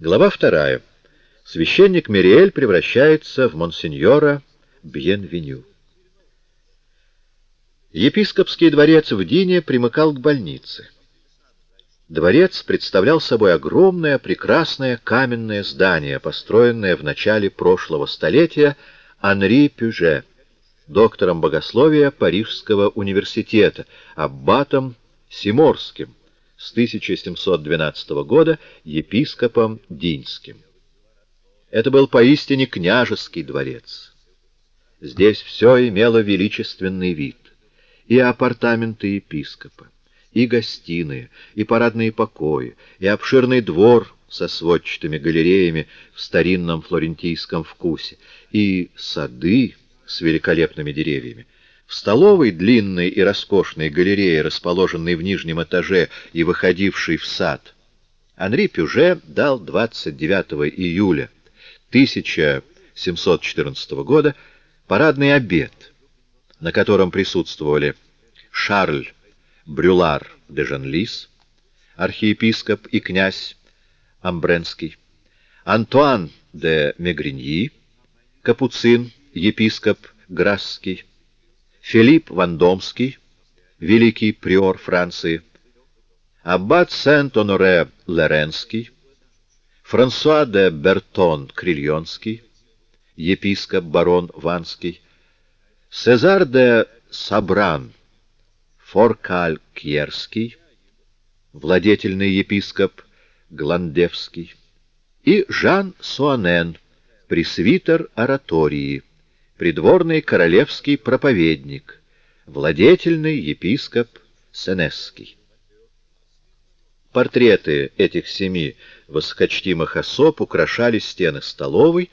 Глава вторая. Священник Мириэль превращается в монсеньора Бьенвеню. Епископский дворец в Дине примыкал к больнице. Дворец представлял собой огромное, прекрасное каменное здание, построенное в начале прошлого столетия Анри Пюже, доктором богословия Парижского университета, аббатом Симорским, с 1712 года епископом Динским. Это был поистине княжеский дворец. Здесь все имело величественный вид. И апартаменты епископа, и гостиные, и парадные покои, и обширный двор со сводчатыми галереями в старинном флорентийском вкусе, и сады с великолепными деревьями, в столовой, длинной и роскошной галерее, расположенной в нижнем этаже и выходившей в сад, Анри Пюже дал 29 июля 1714 года парадный обед, на котором присутствовали Шарль Брюлар де Жанлис, архиепископ и князь Амбренский, Антуан де Мегриньи, капуцин, епископ Грасский, Филипп Вандомский, великий приор Франции, аббат Сент-Оноре Лоренский, Франсуа де Бертон Крильонский, епископ барон Ванский, Сезар де Сабран Форкаль-Кьерский, владетельный епископ Гландевский, и Жан Суанен, пресвитер оратории, придворный королевский проповедник, владетельный епископ Сенесский. Портреты этих семи высокочтимых особ украшали стены столовой,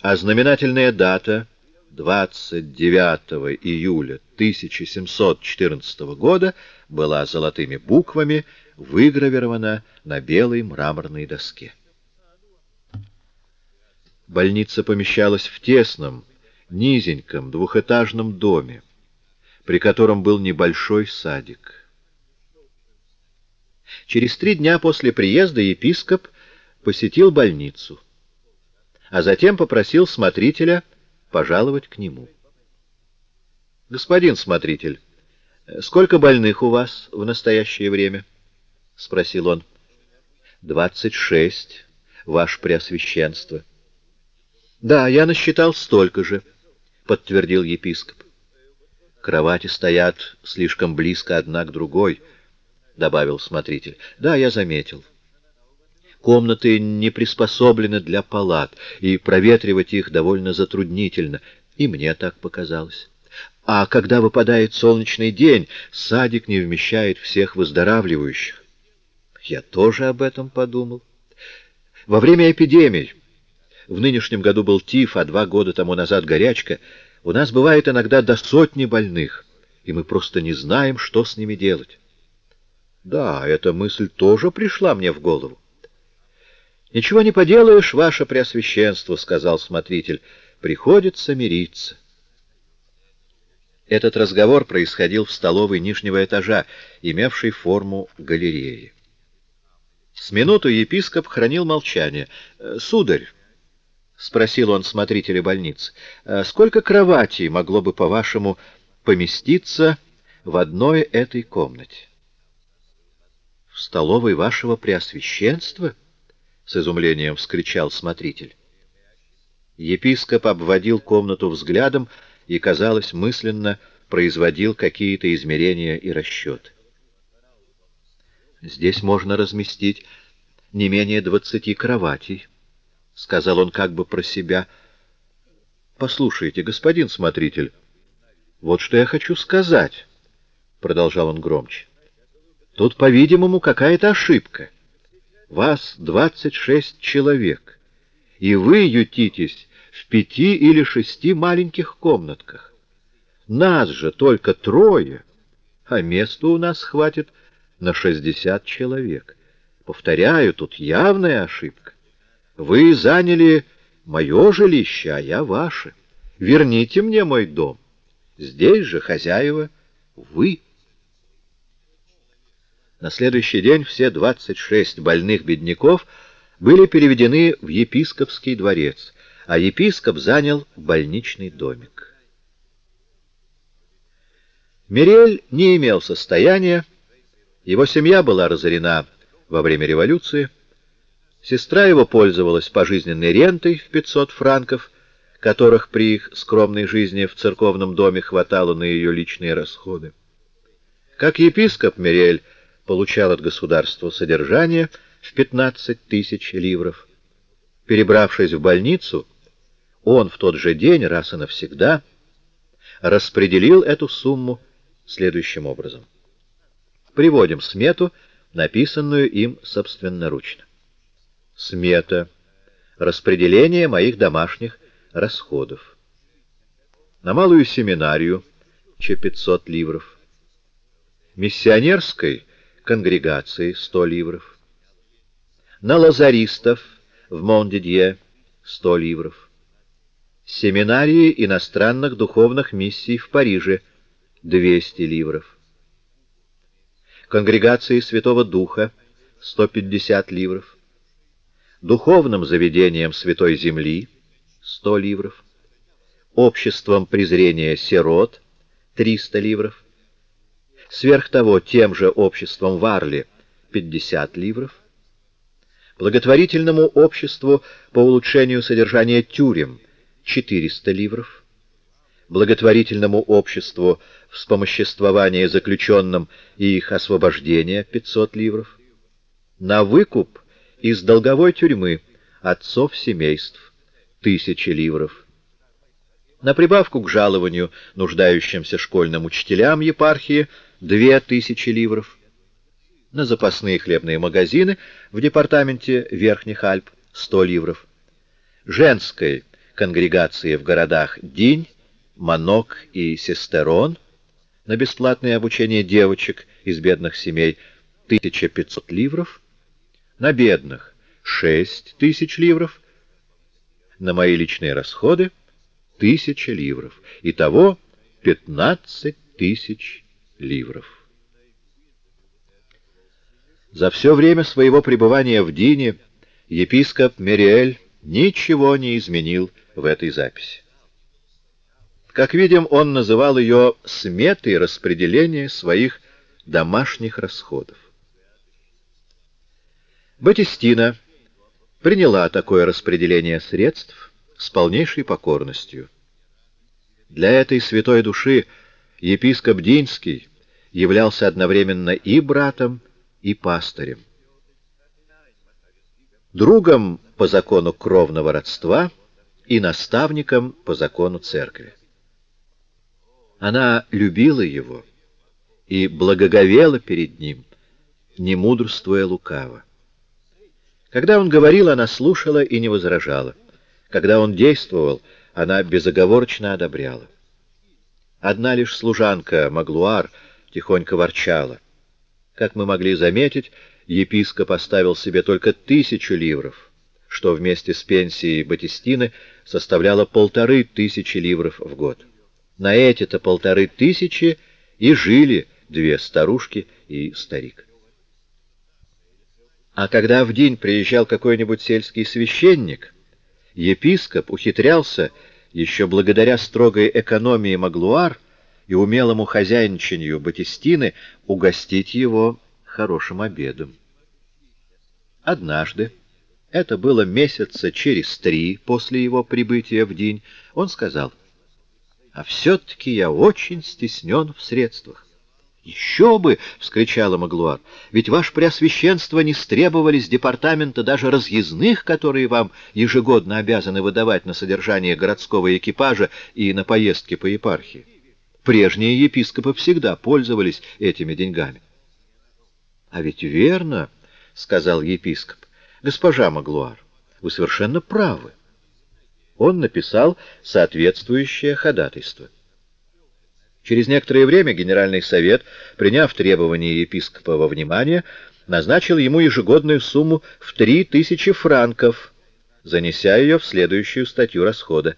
а знаменательная дата 29 июля 1714 года была золотыми буквами выгравирована на белой мраморной доске. Больница помещалась в тесном, низеньком двухэтажном доме, при котором был небольшой садик. Через три дня после приезда епископ посетил больницу, а затем попросил смотрителя пожаловать к нему. «Господин смотритель, сколько больных у вас в настоящее время?» — спросил он. «Двадцать шесть, ваше преосвященство». «Да, я насчитал столько же». — подтвердил епископ. «Кровати стоят слишком близко одна к другой», — добавил смотритель. «Да, я заметил. Комнаты не приспособлены для палат, и проветривать их довольно затруднительно, и мне так показалось. А когда выпадает солнечный день, садик не вмещает всех выздоравливающих. Я тоже об этом подумал. Во время эпидемий в нынешнем году был тиф, а два года тому назад горячка. У нас бывает иногда до сотни больных, и мы просто не знаем, что с ними делать. Да, эта мысль тоже пришла мне в голову. «Ничего не поделаешь, ваше преосвященство», — сказал смотритель. «Приходится мириться». Этот разговор происходил в столовой нижнего этажа, имевшей форму галереи. С минуту епископ хранил молчание. «Сударь», — спросил он смотрителя больницы, — «сколько кроватей могло бы, по-вашему, поместиться в одной этой комнате?» «В столовой вашего преосвященства?» — с изумлением вскричал смотритель. Епископ обводил комнату взглядом и, казалось, мысленно производил какие-то измерения и расчеты. «Здесь можно разместить не менее двадцати кроватей», — сказал он как бы про себя. — Послушайте, господин смотритель, вот что я хочу сказать, — продолжал он громче. — Тут, по-видимому, какая-то ошибка. Вас двадцать шесть человек, и вы ютитесь в пяти или шести маленьких комнатках. Нас же только трое, а места у нас хватит на шестьдесят человек. Повторяю, тут явная ошибка. Вы заняли мое жилище, а я ваше. Верните мне мой дом. Здесь же хозяева вы. На следующий день все 26 больных бедняков были переведены в епископский дворец, а епископ занял больничный домик. Мирель не имел состояния, его семья была разорена во время революции, сестра его пользовалась пожизненной рентой в 500 франков, которых при их скромной жизни в церковном доме хватало на ее личные расходы. Как епископ Мирель получал от государства содержание в 15 тысяч ливров. Перебравшись в больницу, он в тот же день, раз и навсегда, распределил эту сумму следующим образом. Приводим смету, написанную им собственноручно. Смета. Распределение моих домашних расходов. На малую семинарию, че 500 ливров. Миссионерской конгрегации 100 ливров. На лазаристов в Мондидье 100 ливров. Семинарии иностранных духовных миссий в Париже 200 ливров. Конгрегации Святого Духа 150 ливров. Духовным заведением Святой Земли 100 ливров. Обществом презрения сирот 300 ливров Сверх того, тем же обществом Варли 50 ливров, благотворительному обществу по улучшению содержания тюрем 400 ливров, благотворительному обществу вспомоществования заключенным и их освобождения 500 ливров, на выкуп из долговой тюрьмы отцов семейств 1000 ливров, на прибавку к жалованию нуждающимся школьным учителям епархии две тысячи ливров. На запасные хлебные магазины в департаменте Верхних Альп сто ливров. Женской конгрегации в городах Динь, Манок и Сестерон на бесплатное обучение девочек из бедных семей 1500 ливров, на бедных 6000 ливров, на мои личные расходы 1000 ливров. Итого 15 тысяч ливров. За все время своего пребывания в Дине епископ Мериэль ничего не изменил в этой записи. Как видим, он называл ее сметой распределения своих домашних расходов. Батистина приняла такое распределение средств с полнейшей покорностью. Для этой святой души епископ Динский являлся одновременно и братом, и пастырем. Другом по закону кровного родства и наставником по закону церкви. Она любила его и благоговела перед ним, не мудрствуя лукаво. Когда он говорил, она слушала и не возражала. Когда он действовал, она безоговорочно одобряла. Одна лишь служанка Маглуар тихонько ворчала. Как мы могли заметить, епископ оставил себе только тысячу ливров, что вместе с пенсией Батистины составляло полторы тысячи ливров в год. На эти-то полторы тысячи и жили две старушки и старик. А когда в день приезжал какой-нибудь сельский священник, епископ ухитрялся еще благодаря строгой экономии Маглуар и умелому хозяйничанию Батистины угостить его хорошим обедом. Однажды, это было месяца через три после его прибытия в день, он сказал, «А все-таки я очень стеснен в средствах. «Еще бы!» — вскричала Маглуар. «Ведь ваше преосвященство не стребовали с департамента даже разъездных, которые вам ежегодно обязаны выдавать на содержание городского экипажа и на поездки по епархии. Прежние епископы всегда пользовались этими деньгами». «А ведь верно!» — сказал епископ. «Госпожа Маглуар, вы совершенно правы». Он написал соответствующее ходатайство. Через некоторое время Генеральный совет, приняв требования епископа во внимание, назначил ему ежегодную сумму в три тысячи франков, занеся ее в следующую статью расхода.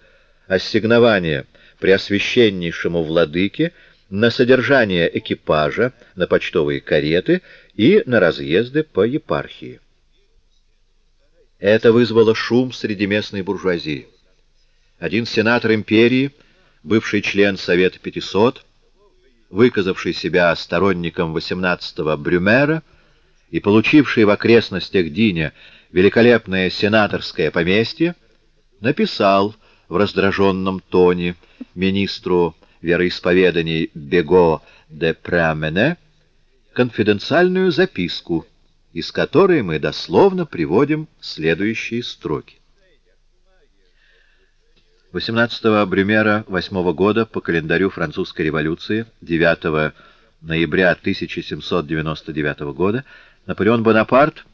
Ассигнование Преосвященнейшему владыке на содержание экипажа, на почтовые кареты и на разъезды по епархии. Это вызвало шум среди местной буржуазии. Один сенатор империи, бывший член Совета 500, выказавший себя сторонником 18-го Брюмера и получивший в окрестностях Диня великолепное сенаторское поместье, написал в раздраженном тоне министру вероисповеданий Бего де Прамене конфиденциальную записку, из которой мы дословно приводим следующие строки. 18 Брюмера 8 года по календарю французской революции 9 ноября 1799 года Наполеон Бонапарт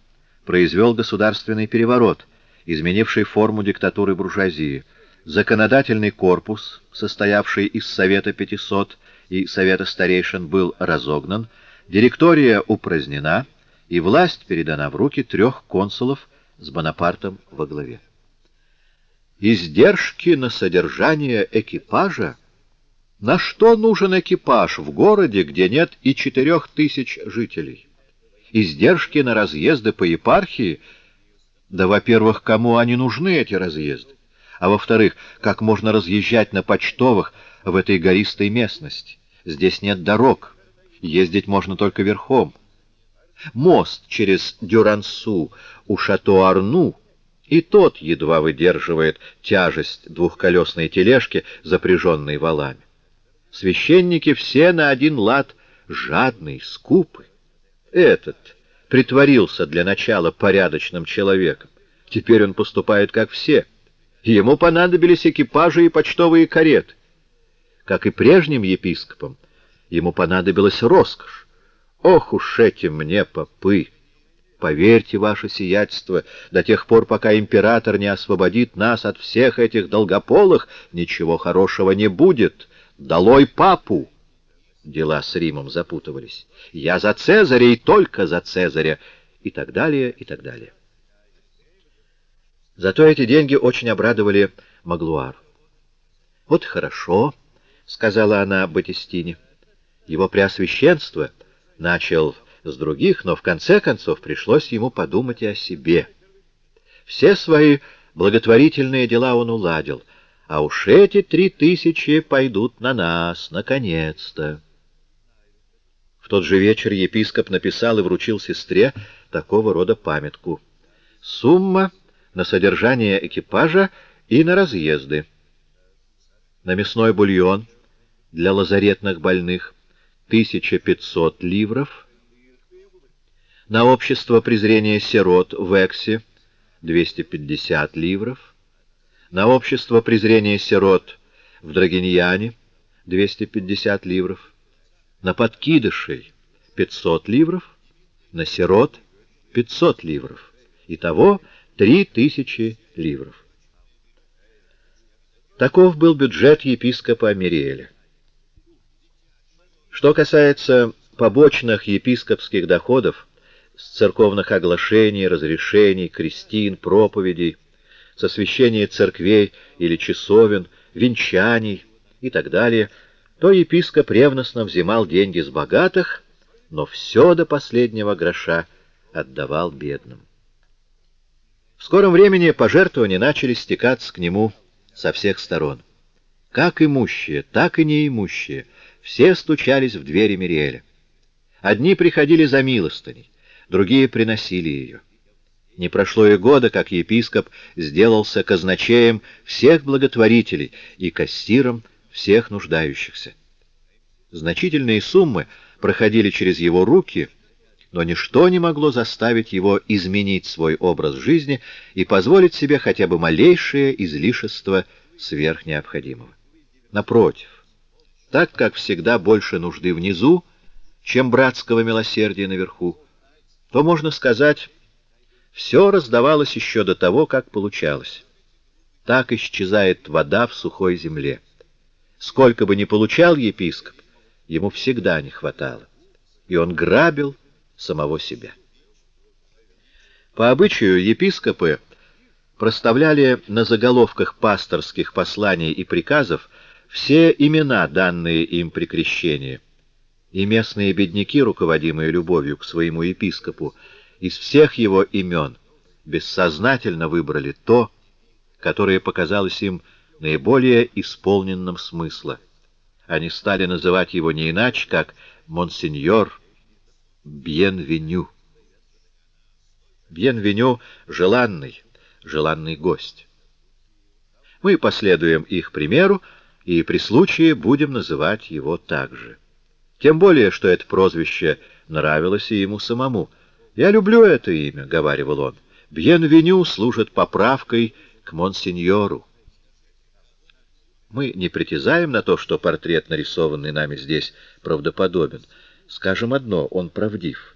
произвел государственный переворот, изменивший форму диктатуры буржуазии. Законодательный корпус, состоявший из Совета 500 и Совета старейшин, был разогнан, директория упразднена, и власть передана в руки трех консулов с Бонапартом во главе. Издержки на содержание экипажа? На что нужен экипаж в городе, где нет и четырех тысяч жителей? Издержки на разъезды по епархии? Да, во-первых, кому они нужны, эти разъезды? А во-вторых, как можно разъезжать на почтовых в этой гористой местности? Здесь нет дорог, ездить можно только верхом. Мост через Дюрансу у Шато-Арну и тот едва выдерживает тяжесть двухколесной тележки, запряженной валами. Священники все на один лад жадный, скупы. Этот притворился для начала порядочным человеком. Теперь он поступает как все. Ему понадобились экипажи и почтовые кареты. Как и прежним епископам, ему понадобилась роскошь. Ох уж эти мне попы! Поверьте, ваше сиятельство, до тех пор, пока император не освободит нас от всех этих долгополых, ничего хорошего не будет. Долой папу! Дела с Римом запутывались. Я за Цезаря и только за Цезаря. И так далее, и так далее. Зато эти деньги очень обрадовали Маглуар. «Вот хорошо», — сказала она Батистине. «Его преосвященство начал с других, но в конце концов пришлось ему подумать и о себе. Все свои благотворительные дела он уладил, а уж эти три тысячи пойдут на нас, наконец-то. В тот же вечер епископ написал и вручил сестре такого рода памятку. Сумма на содержание экипажа и на разъезды. На мясной бульон для лазаретных больных 1500 ливров — на общество презрения сирот в Эксе 250 ливров, на общество презрения сирот в Драгиньяне 250 ливров, на подкидышей 500 ливров, на сирот 500 ливров. Итого 3000 ливров. Таков был бюджет епископа Амириэля. Что касается побочных епископских доходов, с церковных оглашений, разрешений, крестин, проповедей, с освящения церквей или часовен, венчаний и так далее, то епископ ревностно взимал деньги с богатых, но все до последнего гроша отдавал бедным. В скором времени пожертвования начали стекаться к нему со всех сторон. Как имущие, так и неимущие, все стучались в двери Мириэля. Одни приходили за милостыней, другие приносили ее. Не прошло и года, как епископ сделался казначеем всех благотворителей и кассиром всех нуждающихся. Значительные суммы проходили через его руки, но ничто не могло заставить его изменить свой образ жизни и позволить себе хотя бы малейшее излишество сверх необходимого. Напротив, так как всегда больше нужды внизу, чем братского милосердия наверху, то, можно сказать, все раздавалось еще до того, как получалось. Так исчезает вода в сухой земле. Сколько бы ни получал епископ, ему всегда не хватало, и он грабил самого себя. По обычаю епископы проставляли на заголовках пасторских посланий и приказов все имена, данные им при крещении — и местные бедняки, руководимые любовью к своему епископу, из всех его имен бессознательно выбрали то, которое показалось им наиболее исполненным смысла. Они стали называть его не иначе, как «Монсеньор Бьенвеню». Бьенвеню — желанный, желанный гость. Мы последуем их примеру и при случае будем называть его так же. Тем более, что это прозвище нравилось и ему самому. «Я люблю это имя», — говаривал он. «Бьенвеню» служит поправкой к монсеньору. Мы не притязаем на то, что портрет, нарисованный нами здесь, правдоподобен. Скажем одно, он правдив.